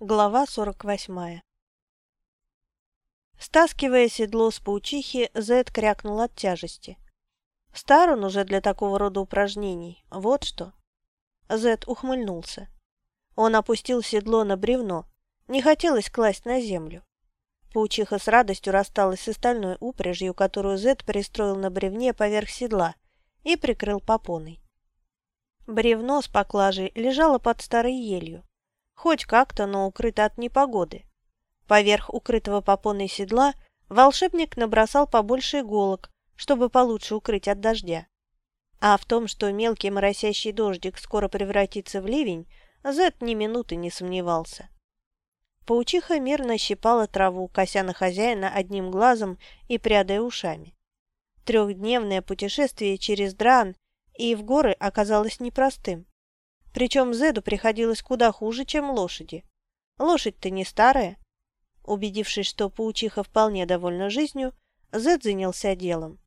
Глава сорок восьмая Стаскивая седло с паучихи, Зед крякнул от тяжести. Стар он уже для такого рода упражнений, вот что. Зед ухмыльнулся. Он опустил седло на бревно, не хотелось класть на землю. Паучиха с радостью рассталась с остальной упряжью, которую Зед пристроил на бревне поверх седла и прикрыл попоной. Бревно с поклажей лежало под старой елью. Хоть как-то, но укрыто от непогоды. Поверх укрытого попоной седла волшебник набросал побольше иголок, чтобы получше укрыть от дождя. А в том, что мелкий моросящий дождик скоро превратится в ливень, Зет ни минуты не сомневался. Паучиха мирно щипала траву, кося на хозяина одним глазом и прядая ушами. Трехдневное путешествие через Дран и в горы оказалось непростым. Причем Зеду приходилось куда хуже, чем лошади. Лошадь-то не старая. Убедившись, что паучиха вполне довольна жизнью, Зед занялся делом.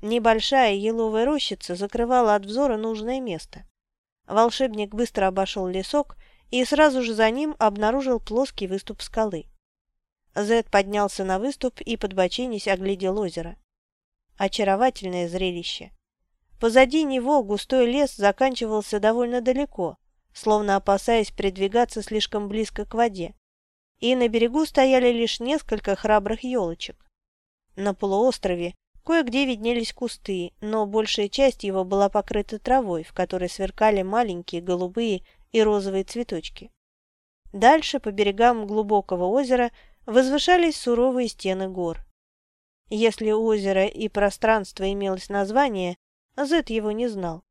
Небольшая еловая рощица закрывала от взора нужное место. Волшебник быстро обошел лесок и сразу же за ним обнаружил плоский выступ скалы. Зед поднялся на выступ и, подбоченясь, оглядел озеро. Очаровательное зрелище. Позади него густой лес заканчивался довольно далеко, словно опасаясь придвигаться слишком близко к воде, и на берегу стояли лишь несколько храбрых елочек. На полуострове кое-где виднелись кусты, но большая часть его была покрыта травой, в которой сверкали маленькие голубые и розовые цветочки. Дальше, по берегам глубокого озера, возвышались суровые стены гор. Если у озера и пространства имелось название, Зет его не знал.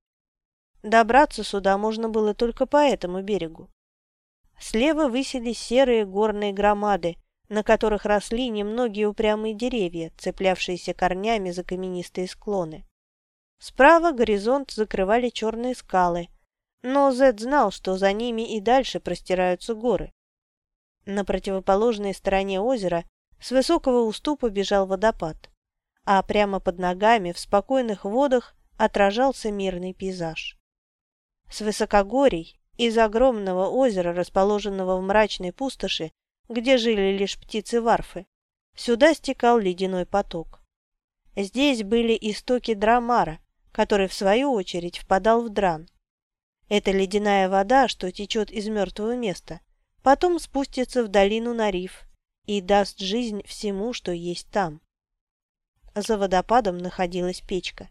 Добраться сюда можно было только по этому берегу. Слева высились серые горные громады, на которых росли немногие упрямые деревья, цеплявшиеся корнями за каменистые склоны. Справа горизонт закрывали черные скалы, но Зед знал, что за ними и дальше простираются горы. На противоположной стороне озера с высокого уступа бежал водопад, а прямо под ногами в спокойных водах отражался мирный пейзаж. С высокогорий, из огромного озера, расположенного в мрачной пустоши, где жили лишь птицы-варфы, сюда стекал ледяной поток. Здесь были истоки Драмара, который, в свою очередь, впадал в Дран. Это ледяная вода, что течет из мертвого места, потом спустится в долину на риф и даст жизнь всему, что есть там. За водопадом находилась печка.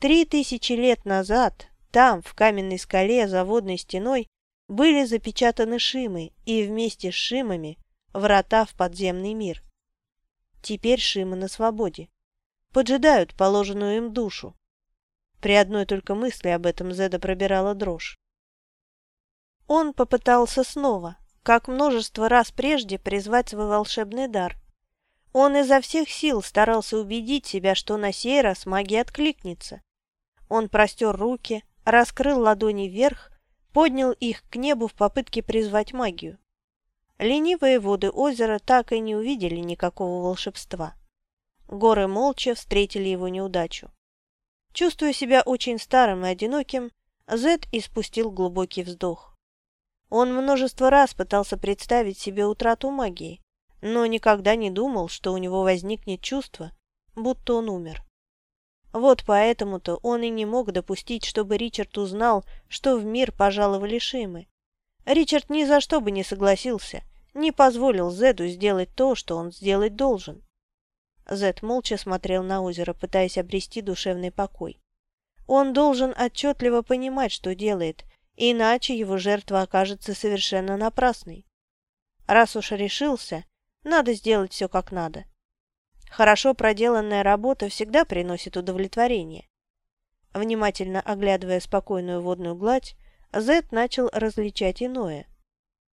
Три тысячи лет назад там, в каменной скале за водной стеной, были запечатаны Шимы и вместе с Шимами врата в подземный мир. Теперь Шимы на свободе. Поджидают положенную им душу. При одной только мысли об этом Зеда пробирала дрожь. Он попытался снова, как множество раз прежде, призвать свой волшебный дар. Он изо всех сил старался убедить себя, что на сей раз магия откликнется. Он простер руки, раскрыл ладони вверх, поднял их к небу в попытке призвать магию. Ленивые воды озера так и не увидели никакого волшебства. Горы молча встретили его неудачу. Чувствуя себя очень старым и одиноким, Зед испустил глубокий вздох. Он множество раз пытался представить себе утрату магии, но никогда не думал, что у него возникнет чувство, будто он умер. Вот поэтому-то он и не мог допустить, чтобы Ричард узнал, что в мир пожаловали Шимы. Ричард ни за что бы не согласился, не позволил Зеду сделать то, что он сделать должен. Зед молча смотрел на озеро, пытаясь обрести душевный покой. Он должен отчетливо понимать, что делает, иначе его жертва окажется совершенно напрасной. Раз уж решился, надо сделать все как надо. Хорошо проделанная работа всегда приносит удовлетворение. Внимательно оглядывая спокойную водную гладь, Зет начал различать иное.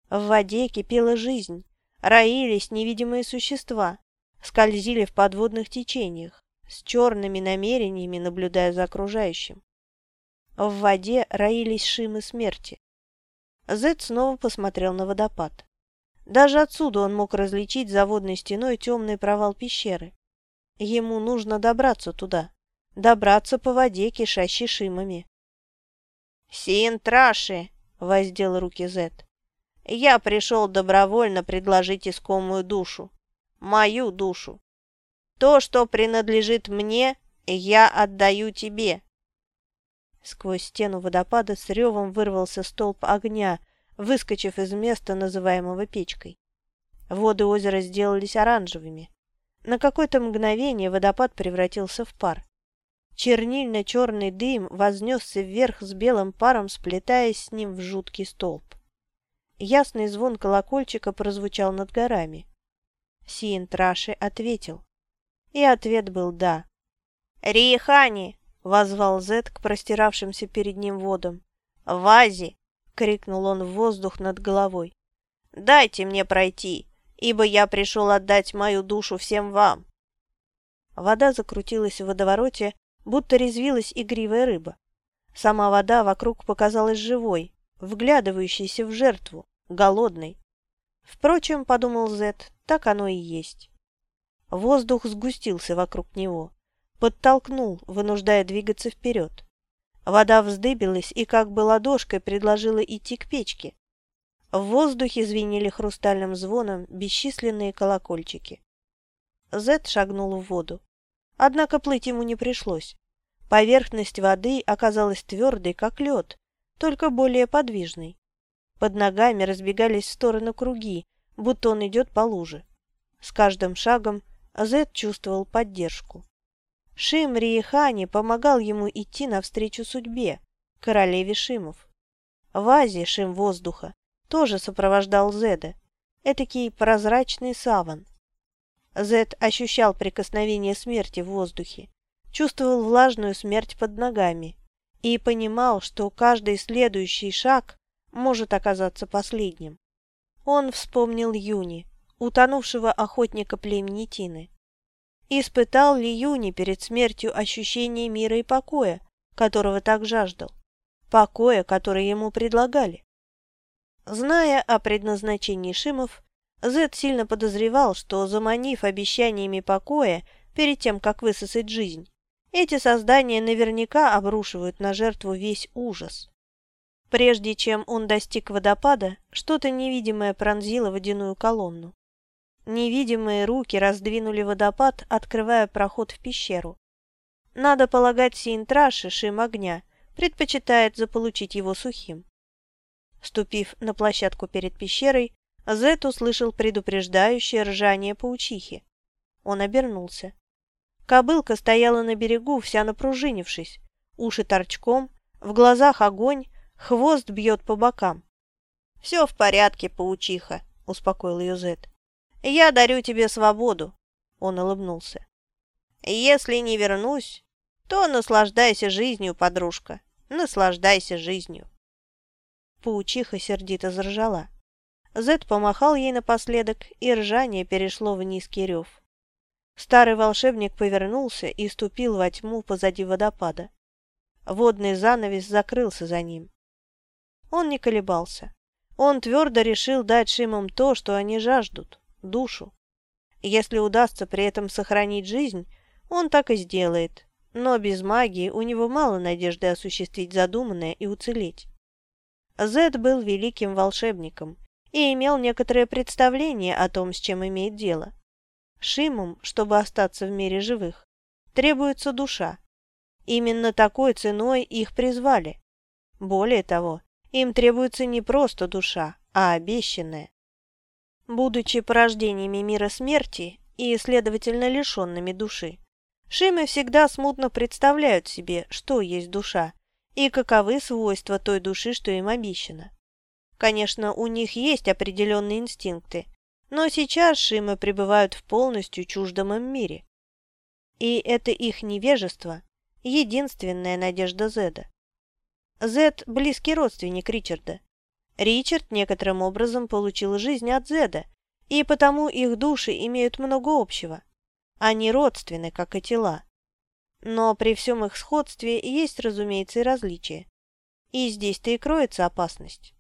В воде кипела жизнь, роились невидимые существа, скользили в подводных течениях, с черными намерениями наблюдая за окружающим. В воде роились шимы смерти. Зет снова посмотрел на водопад. Даже отсюда он мог различить за водной стеной темный провал пещеры. Ему нужно добраться туда, добраться по воде, кишащей шимами. «Синтраши!» — воздел руки Зет. Я пришел добровольно предложить искомую душу. Мою душу. То, что принадлежит мне, я отдаю тебе. Сквозь стену водопада с ревом вырвался столб огня, выскочив из места, называемого печкой. Воды озера сделались оранжевыми. На какое-то мгновение водопад превратился в пар. Чернильно-черный дым вознесся вверх с белым паром, сплетаясь с ним в жуткий столб. Ясный звон колокольчика прозвучал над горами. Сиен Траши ответил. И ответ был «да». «Риехани!» — возвал Зет к простиравшимся перед ним водам. «Вази!» — крикнул он в воздух над головой. «Дайте мне пройти, ибо я пришел отдать мою душу всем вам!» Вода закрутилась в водовороте, будто резвилась игривая рыба. Сама вода вокруг показалась живой, вглядывающейся в жертву, голодной. Впрочем, подумал Зет, так оно и есть. Воздух сгустился вокруг него, подтолкнул, вынуждая двигаться вперед. Вода вздыбилась и как бы ладошкой предложила идти к печке. В воздухе звенели хрустальным звоном бесчисленные колокольчики. Зет шагнул в воду. Однако плыть ему не пришлось. Поверхность воды оказалась твердой, как лед, только более подвижной. Под ногами разбегались в стороны круги, будто он идет по луже. С каждым шагом Зет чувствовал поддержку. Шим Риехани помогал ему идти навстречу судьбе, королеве Шимов. Вази, Шим воздуха, тоже сопровождал Зеда, этакий прозрачный саван. Зед ощущал прикосновение смерти в воздухе, чувствовал влажную смерть под ногами и понимал, что каждый следующий шаг может оказаться последним. Он вспомнил Юни, утонувшего охотника племени Тины. Испытал ли Юни перед смертью ощущение мира и покоя, которого так жаждал? Покоя, который ему предлагали? Зная о предназначении Шимов, Зед сильно подозревал, что, заманив обещаниями покоя перед тем, как высосать жизнь, эти создания наверняка обрушивают на жертву весь ужас. Прежде чем он достиг водопада, что-то невидимое пронзило водяную колонну. Невидимые руки раздвинули водопад, открывая проход в пещеру. Надо полагать, Сиинтраши, шим огня, предпочитает заполучить его сухим. Ступив на площадку перед пещерой, Зет услышал предупреждающее ржание паучихи. Он обернулся. Кобылка стояла на берегу, вся напружинившись, уши торчком, в глазах огонь, хвост бьет по бокам. «Все в порядке, паучиха», — успокоил ее Зет. «Я дарю тебе свободу», — он улыбнулся. «Если не вернусь, то наслаждайся жизнью, подружка, наслаждайся жизнью». Паучиха сердито заржала. Зет помахал ей напоследок, и ржание перешло в низкий рев. Старый волшебник повернулся и ступил во тьму позади водопада. Водный занавес закрылся за ним. Он не колебался. Он твердо решил дать Шимам то, что они жаждут – душу. Если удастся при этом сохранить жизнь, он так и сделает. Но без магии у него мало надежды осуществить задуманное и уцелеть. Зед был великим волшебником и имел некоторое представление о том, с чем имеет дело. Шимум, чтобы остаться в мире живых, требуется душа. Именно такой ценой их призвали. Более того, им требуется не просто душа, а обещанная. Будучи порождениями мира смерти и, следовательно, лишенными души, Шимы всегда смутно представляют себе, что есть душа, и каковы свойства той души, что им обещано. Конечно, у них есть определенные инстинкты, но сейчас Шимы пребывают в полностью чуждом им мире. И это их невежество – единственная надежда Зеда. Зед – близкий родственник Ричарда. Ричард некоторым образом получил жизнь от Зеда, и потому их души имеют много общего. Они родственны, как и тела. Но при всем их сходстве есть, разумеется, и различия. И здесь-то и кроется опасность.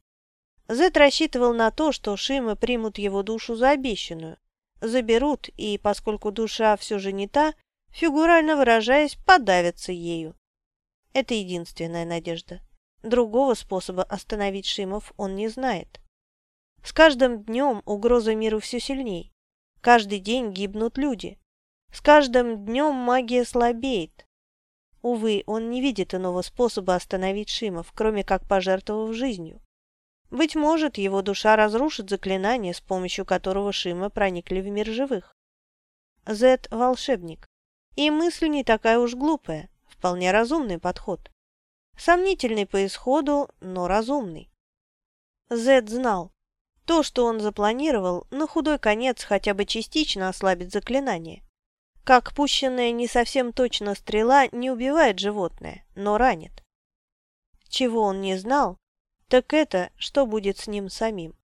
Зет рассчитывал на то, что Шимы примут его душу за обещанную, заберут и, поскольку душа все же не та, фигурально выражаясь, подавятся ею. Это единственная надежда. Другого способа остановить Шимов он не знает. С каждым днем угроза миру все сильней. Каждый день гибнут люди. С каждым днем магия слабеет. Увы, он не видит иного способа остановить Шимов, кроме как пожертвовав жизнью. Быть может, его душа разрушит заклинание, с помощью которого Шима проникли в мир живых. Зет – волшебник. И мысль не такая уж глупая, вполне разумный подход. Сомнительный по исходу, но разумный. Зет знал, то, что он запланировал, на худой конец хотя бы частично ослабит заклинание. Как пущенная не совсем точно стрела не убивает животное, но ранит. Чего он не знал, так это, что будет с ним самим.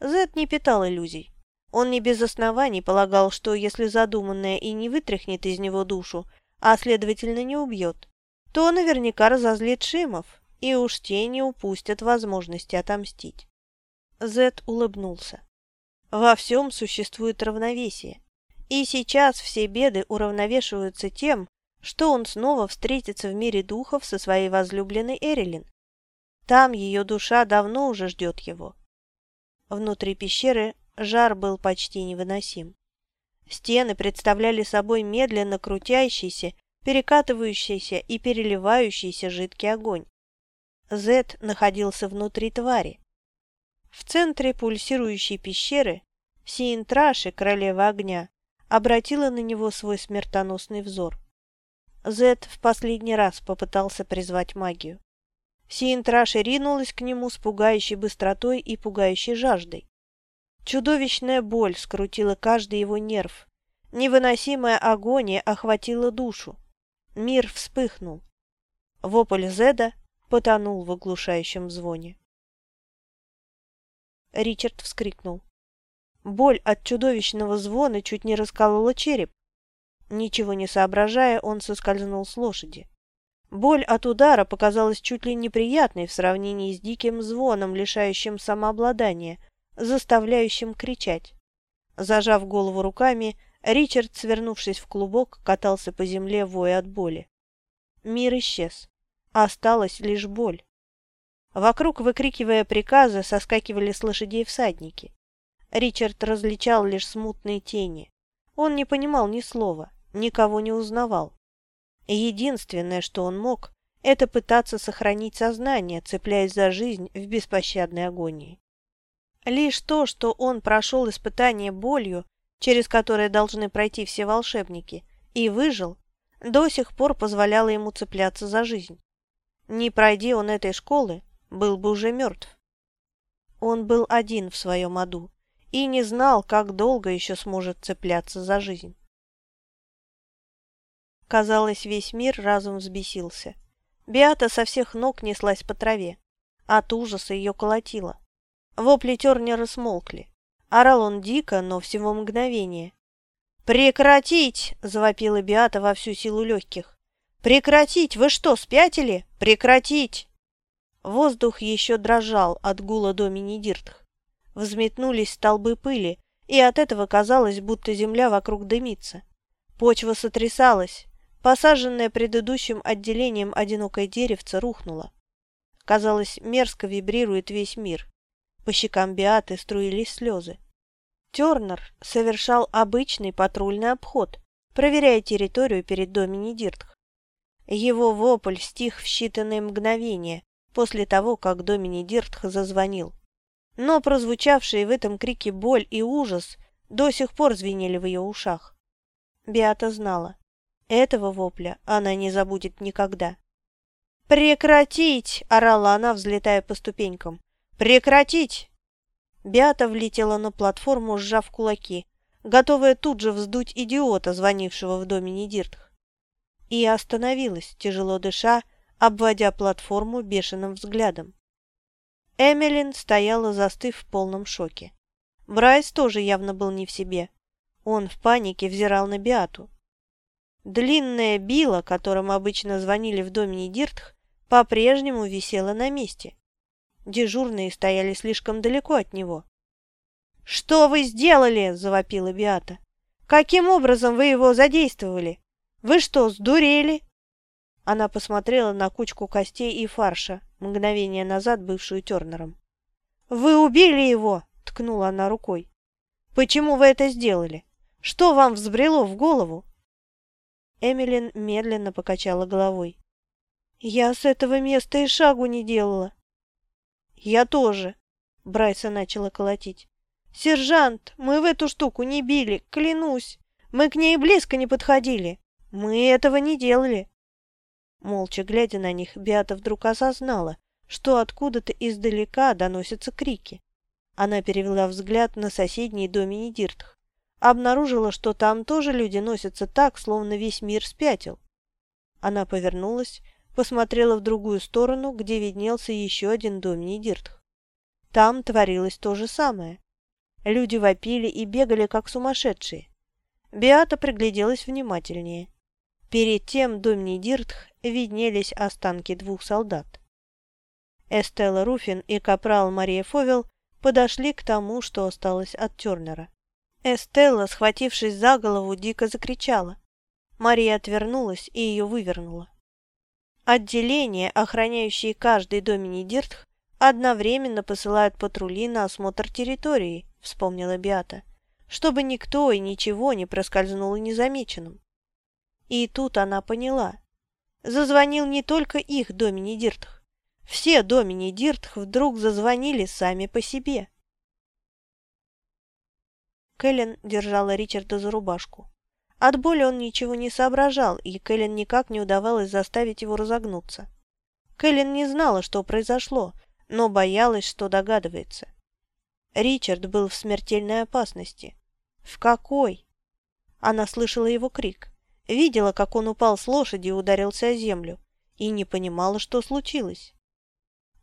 Зет не питал иллюзий. Он не без оснований полагал, что если задуманное и не вытряхнет из него душу, а следовательно не убьет, то наверняка разозлит Шимов, и уж те не упустят возможности отомстить. Зет улыбнулся. Во всем существует равновесие, и сейчас все беды уравновешиваются тем, что он снова встретится в мире духов со своей возлюбленной Эрилин. Там ее душа давно уже ждет его. Внутри пещеры жар был почти невыносим. Стены представляли собой медленно крутящийся, перекатывающийся и переливающийся жидкий огонь. Зет находился внутри твари. В центре пульсирующей пещеры Сиентраши, королева огня, обратила на него свой смертоносный взор. Зет в последний раз попытался призвать магию. Сиентраши ринулась к нему с пугающей быстротой и пугающей жаждой. Чудовищная боль скрутила каждый его нерв. Невыносимая агония охватила душу. Мир вспыхнул. Вопль Зеда потонул в оглушающем звоне. Ричард вскрикнул. Боль от чудовищного звона чуть не расколола череп. Ничего не соображая, он соскользнул с лошади. Боль от удара показалась чуть ли неприятной в сравнении с диким звоном, лишающим самообладания, заставляющим кричать. Зажав голову руками, Ричард, свернувшись в клубок, катался по земле, воя от боли. Мир исчез. Осталась лишь боль. Вокруг, выкрикивая приказы, соскакивали с лошадей всадники. Ричард различал лишь смутные тени. Он не понимал ни слова, никого не узнавал. Единственное, что он мог, это пытаться сохранить сознание, цепляясь за жизнь в беспощадной агонии. Лишь то, что он прошел испытание болью, через которое должны пройти все волшебники, и выжил, до сих пор позволяло ему цепляться за жизнь. Не пройди он этой школы, был бы уже мертв. Он был один в своем аду и не знал, как долго еще сможет цепляться за жизнь. Казалось, весь мир разум взбесился. Биата со всех ног неслась по траве. От ужаса ее колотило. Вопли Тернера смолкли. Орал он дико, но всего мгновение. «Прекратить!» – завопила Биата во всю силу легких. «Прекратить! Вы что, спятили? Прекратить!» Воздух еще дрожал от гула домини Диртх. Взметнулись столбы пыли, и от этого казалось, будто земля вокруг дымится. Почва сотрясалась, посаженное предыдущим отделением одинокое деревце рухнуло. Казалось, мерзко вибрирует весь мир. По щекам Биаты струились слезы. Тернер совершал обычный патрульный обход, проверяя территорию перед домини Диртх. Его вопль стих в считанные мгновения после того, как Домини Диртх зазвонил. Но прозвучавшие в этом крике боль и ужас до сих пор звенели в ее ушах. Биата знала, этого вопля она не забудет никогда. «Прекратить!» – орала она, взлетая по ступенькам. «Прекратить!» Биата влетела на платформу, сжав кулаки, готовая тут же вздуть идиота, звонившего в доме Недиртх и остановилась, тяжело дыша, обводя платформу бешеным взглядом. Эмилин стояла, застыв в полном шоке. Брайс тоже явно был не в себе. Он в панике взирал на Биату. Длинная била, которым обычно звонили в доме Недиртх, по-прежнему висела на месте. Дежурные стояли слишком далеко от него. «Что вы сделали?» – завопила Биата. «Каким образом вы его задействовали?» Вы что, сдурели?» Она посмотрела на кучку костей и фарша, мгновение назад бывшую Тернером. «Вы убили его! ткнула она рукой. «Почему вы это сделали? Что вам взбрело в голову?» Эмилин медленно покачала головой. «Я с этого места и шагу не делала». «Я тоже», — Брайса начала колотить. «Сержант, мы в эту штуку не били, клянусь. Мы к ней близко не подходили. Мы этого не делали». Молча глядя на них, Беата вдруг осознала, что откуда-то издалека доносятся крики. Она перевела взгляд на соседний домини Диртх. Обнаружила, что там тоже люди носятся так, словно весь мир спятил. Она повернулась, посмотрела в другую сторону, где виднелся еще один домини Диртх. Там творилось то же самое. Люди вопили и бегали, как сумасшедшие. Беата пригляделась внимательнее. Перед тем домни Диртх виднелись останки двух солдат. Эстелла Руфин и капрал Мария Фовел подошли к тому, что осталось от Тернера. Эстелла, схватившись за голову, дико закричала. Мария отвернулась и ее вывернула. Отделения, охраняющие каждый домини Диртх, одновременно посылают патрули на осмотр территории, вспомнила Биата, чтобы никто и ничего не проскользнул незамеченным. И тут она поняла. Зазвонил не только их домини Диртх. Все домини Диртх вдруг зазвонили сами по себе. Кэлен держала Ричарда за рубашку. От боли он ничего не соображал, и Кэлен никак не удавалось заставить его разогнуться. Кэлен не знала, что произошло, но боялась, что догадывается. Ричард был в смертельной опасности. В какой? Она слышала его крик, видела, как он упал с лошади и ударился о землю, и не понимала, что случилось.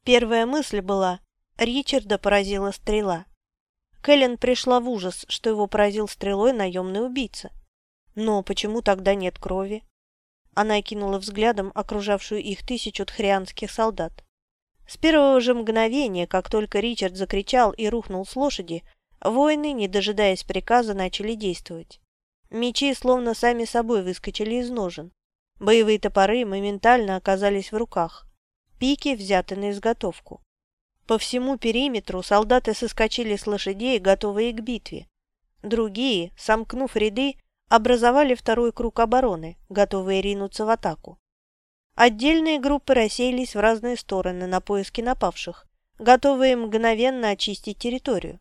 Первая мысль была – Ричарда поразила стрела. Кэлен пришла в ужас, что его поразил стрелой наемный убийца. Но почему тогда нет крови? Она кинула взглядом окружавшую их тысячу тхрианских солдат. С первого же мгновения, как только Ричард закричал и рухнул с лошади, воины, не дожидаясь приказа, начали действовать. Мечи словно сами собой выскочили из ножен. Боевые топоры моментально оказались в руках. Пики взяты на изготовку. По всему периметру солдаты соскочили с лошадей, готовые к битве. Другие, сомкнув ряды, образовали второй круг обороны, готовые ринуться в атаку. Отдельные группы рассеялись в разные стороны на поиски напавших, готовые мгновенно очистить территорию.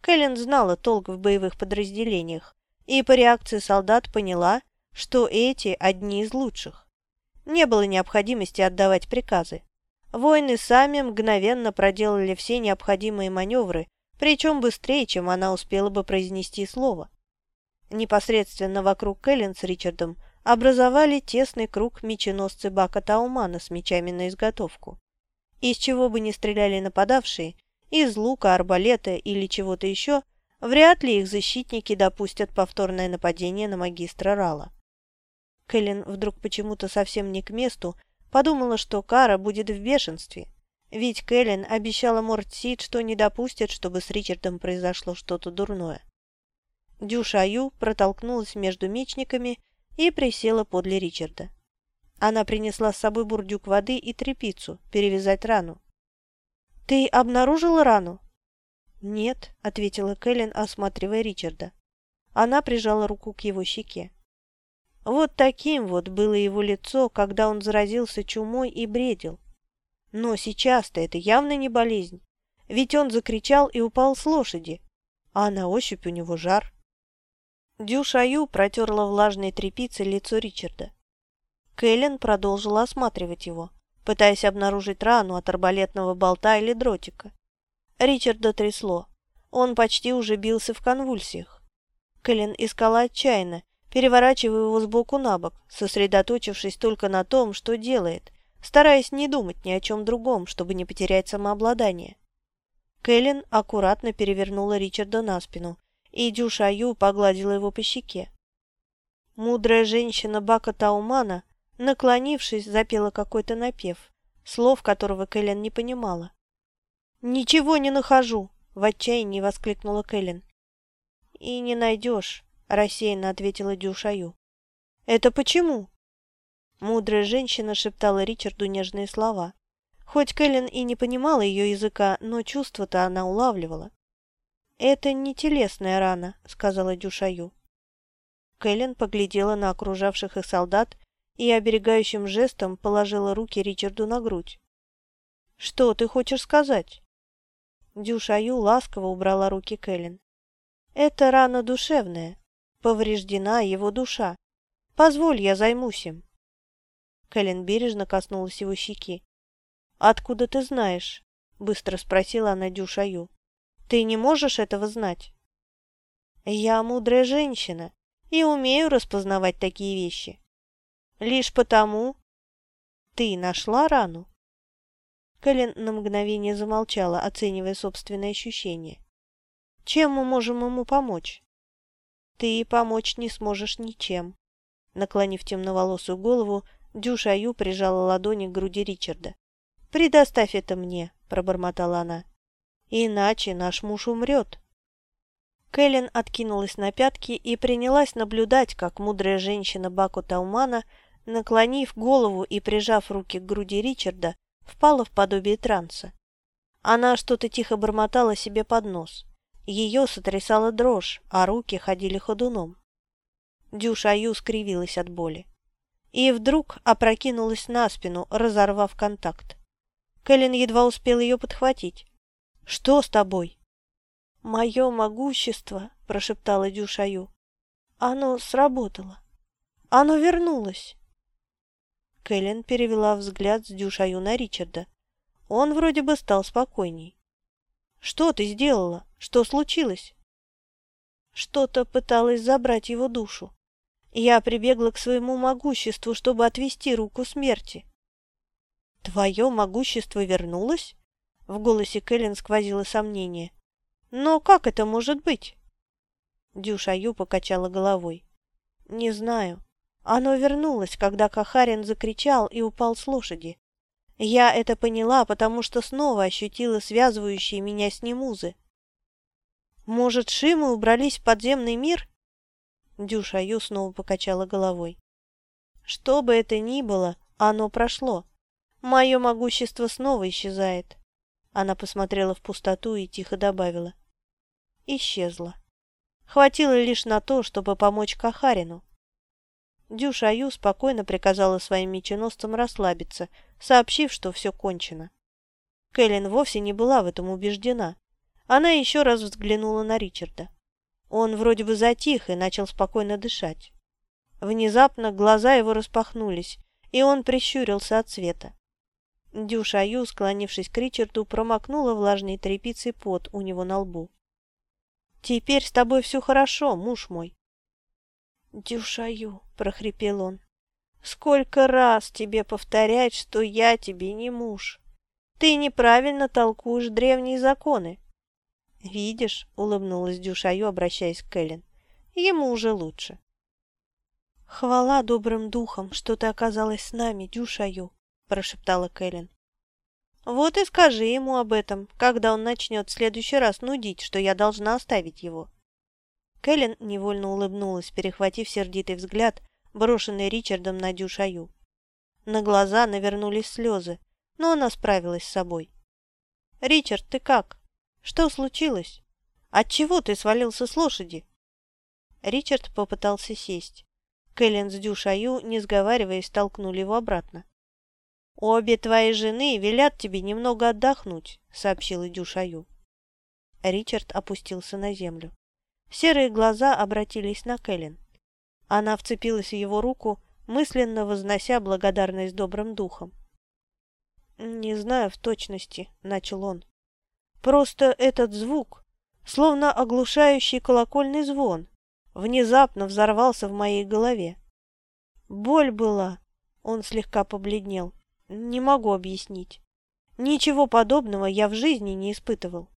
Кэлен знала толк в боевых подразделениях и по реакции солдат поняла, что эти одни из лучших. Не было необходимости отдавать приказы. Воины сами мгновенно проделали все необходимые маневры, причем быстрее, чем она успела бы произнести слово. Непосредственно вокруг Кэлен с Ричардом образовали тесный круг меченосцы Бака Таумана с мечами на изготовку. Из чего бы ни стреляли нападавшие, из лука, арбалета или чего-то еще, вряд ли их защитники допустят повторное нападение на магистра Рала. Кэлен вдруг почему-то совсем не к месту подумала, что Кара будет в бешенстве, ведь Кэлен обещала Мортсид, что не допустит, чтобы с Ричардом произошло что-то дурное. Дюшаю протолкнулась между мечниками и присела подле Ричарда. Она принесла с собой бурдюк воды и тряпицу, перевязать рану. «Ты обнаружила рану?» «Нет», — ответила Кэлен, осматривая Ричарда. Она прижала руку к его щеке. Вот таким вот было его лицо, когда он заразился чумой и бредил. Но сейчас-то это явно не болезнь, ведь он закричал и упал с лошади, а на ощупь у него жар. Дюшаю протерла влажной тряпицей лицо Ричарда. Кэлен продолжила осматривать его, пытаясь обнаружить рану от арбалетного болта или дротика. Ричарда трясло. Он почти уже бился в конвульсиях. Кэлен искала отчаянно, переворачивая его сбоку на бок, сосредоточившись только на том, что делает, стараясь не думать ни о чем другом, чтобы не потерять самообладание. Кэлен аккуратно перевернула Ричарда на спину, и Дюшаю погладила его по щеке. Мудрая женщина Бака Таумана, наклонившись, запела какой-то напев, слов которого Кэлен не понимала. «Ничего не нахожу!» — в отчаянии воскликнула Кэлен. «И не найдешь», — рассеянно ответила Дюшаю. «Это почему?» Мудрая женщина шептала Ричарду нежные слова. Хоть Кэлен и не понимала ее языка, но чувства-то она улавливала. «Это не телесная рана», — сказала Дюшаю. Кэлен поглядела на окружавших их солдат и оберегающим жестом положила руки Ричарду на грудь. «Что ты хочешь сказать?» Дюшаю ласково убрала руки Кэлен. «Это рана душевная. Повреждена его душа. Позволь, я займусь им». Кэлен бережно коснулась его щеки. «Откуда ты знаешь?» — быстро спросила она Дюшаю. «Ты не можешь этого знать?» «Я мудрая женщина и умею распознавать такие вещи. Лишь потому...» «Ты нашла рану?» Кэлен на мгновение замолчала, оценивая собственные ощущения. «Чем мы можем ему помочь?» «Ты помочь не сможешь ничем». Наклонив темноволосую голову, Дюшаю прижала ладони к груди Ричарда. «Предоставь это мне», — пробормотала она. «Иначе наш муж умрет». Кэлен откинулась на пятки и принялась наблюдать, как мудрая женщина Баку Таумана, наклонив голову и прижав руки к груди Ричарда, впала в подобие транса. Она что-то тихо бормотала себе под нос. Ее сотрясала дрожь, а руки ходили ходуном. Дюшаю скривилась от боли. И вдруг опрокинулась на спину, разорвав контакт. Кэлен едва успел ее подхватить. «Что с тобой?» «Мое могущество», — прошептала Дюшаю. «Оно сработало. Оно вернулось». Кэлен перевела взгляд с Дюшаю на Ричарда. Он вроде бы стал спокойней. «Что ты сделала? Что случилось?» Что-то пыталось забрать его душу. Я прибегла к своему могуществу, чтобы отвести руку смерти. «Твое могущество вернулось?» В голосе Кэлен сквозило сомнение. «Но как это может быть?» Дюшаю покачала головой. «Не знаю. Оно вернулось, когда Кахарин закричал и упал с лошади. Я это поняла, потому что снова ощутила связывающие меня с ним узы. Может, Шимы убрались в подземный мир? Дюша Ю снова покачала головой. Что бы это ни было, оно прошло. Мое могущество снова исчезает. Она посмотрела в пустоту и тихо добавила. Исчезло. Хватило лишь на то, чтобы помочь Кахарину. Дюшаю спокойно приказала своим меченосцам расслабиться, сообщив, что все кончено. Кэлен вовсе не была в этом убеждена. Она еще раз взглянула на Ричарда. Он вроде бы затих и начал спокойно дышать. Внезапно глаза его распахнулись, и он прищурился от света. Дюшаю, склонившись к Ричарду, промокнула влажной тряпицей пот у него на лбу. «Теперь с тобой все хорошо, муж мой», «Дюшаю», — прохрипел он, — «сколько раз тебе повторять, что я тебе не муж? Ты неправильно толкуешь древние законы». «Видишь», — улыбнулась Дюшаю, обращаясь к Кэлен, — «ему уже лучше». «Хвала добрым духам, что ты оказалась с нами, Дюшаю», — прошептала Кэлен. «Вот и скажи ему об этом, когда он начнет в следующий раз нудить, что я должна оставить его». Кэлен невольно улыбнулась, перехватив сердитый взгляд, брошенный Ричардом на Дюшаю. На глаза навернулись слезы, но она справилась с собой. «Ричард, ты как? Что случилось? Отчего ты свалился с лошади?» Ричард попытался сесть. Кэлен с Дюшаю, не сговариваясь, толкнули его обратно. «Обе твои жены велят тебе немного отдохнуть», — сообщила Дюшаю. Ричард опустился на землю. Серые глаза обратились на Кэлен. Она вцепилась в его руку, мысленно вознося благодарность добрым духом. «Не знаю в точности», — начал он. «Просто этот звук, словно оглушающий колокольный звон, внезапно взорвался в моей голове. Боль была...» — он слегка побледнел. «Не могу объяснить. Ничего подобного я в жизни не испытывал.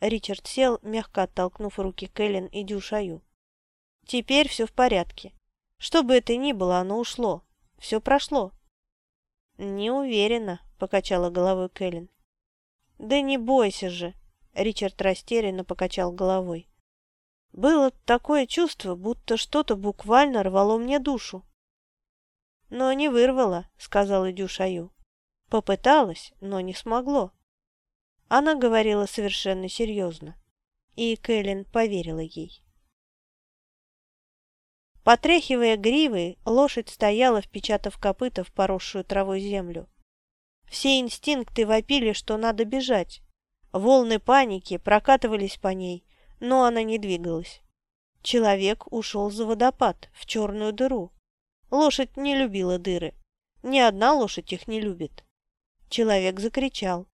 Ричард сел, мягко оттолкнув руки Кэлен и Дюшаю. «Теперь все в порядке. Что бы это ни было, оно ушло. Все прошло». «Не уверена», — покачала головой Кэлен. «Да не бойся же», — Ричард растерянно покачал головой. «Было такое чувство, будто что-то буквально рвало мне душу». «Но не вырвало», — сказала Дюшаю. «Попыталась, но не смогло». Она говорила совершенно серьезно. и Кэлен поверила ей. Потряхивая гривой, лошадь стояла, впечатав копыта в поросшую травой землю. Все инстинкты вопили, что надо бежать. Волны паники прокатывались по ней, но она не двигалась. Человек ушел за водопад, в черную дыру. Лошадь не любила дыры. Ни одна лошадь их не любит. Человек закричал.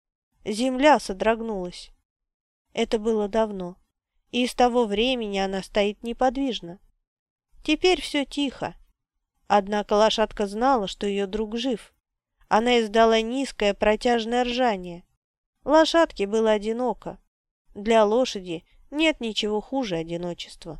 Земля содрогнулась. Это было давно, и с того времени она стоит неподвижно. Теперь все тихо. Однако лошадка знала, что ее друг жив. Она издала низкое протяжное ржание. Лошадке было одиноко. Для лошади нет ничего хуже одиночества.